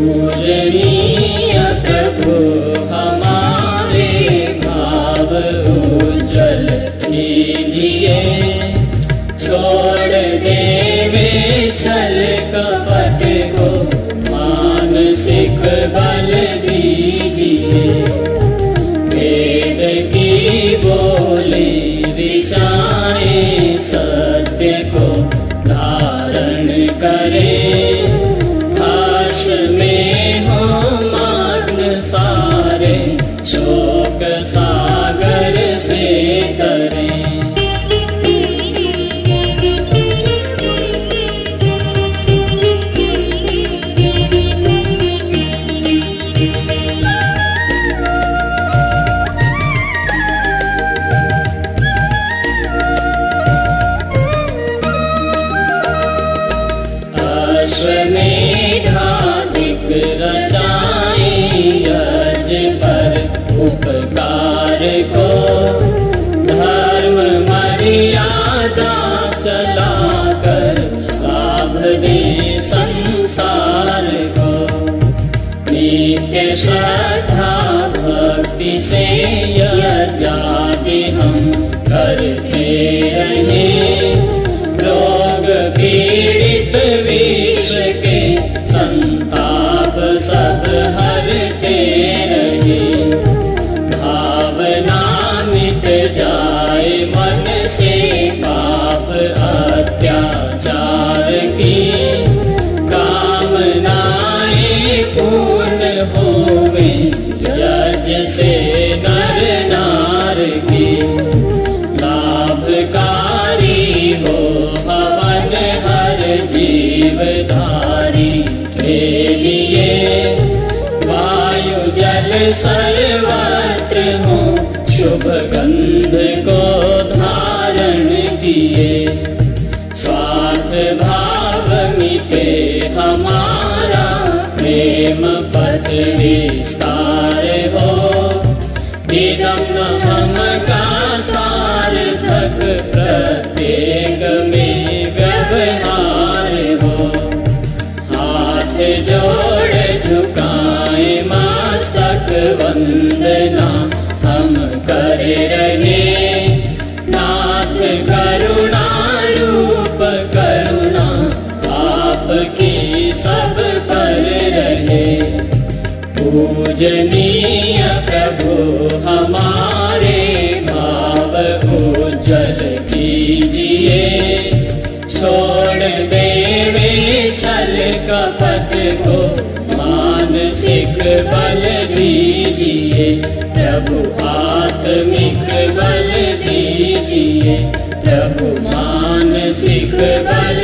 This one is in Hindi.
पूजनीय प्रभु हमारे भाव उज्जवल छोड़ छल कपट को मानसिक बल दीजिए यज पर उपकार मर्यादा चलाकर लाभ दे संसार को। श्रद्धा भक्ति से यजादि हम करते रहे सब हरते रहे भावना मिट जाए मन से पाप, अत्याचार की। कामनाएँ पूर्ण होवे, यज से नर नार की। लाभकारी हो हवन हर जीवधारी सर्वत्र हो। शुभ गंध को धारण किए। स्वार्थ भाव मिटे हमारा प्रेम पथ विस्तार हो। इदम वंदना, हम करे रहे। नाथ करुणा रूप करुणा, आपकी सब कर रहे। पूजनीय प्रभु, हमारे भाव उज्जवल कीजिए छोड़ देवे छल कपट को मानसिक बल दीजिए प्रभु आत्मिक बल दीजिए प्रभु मानसिक बल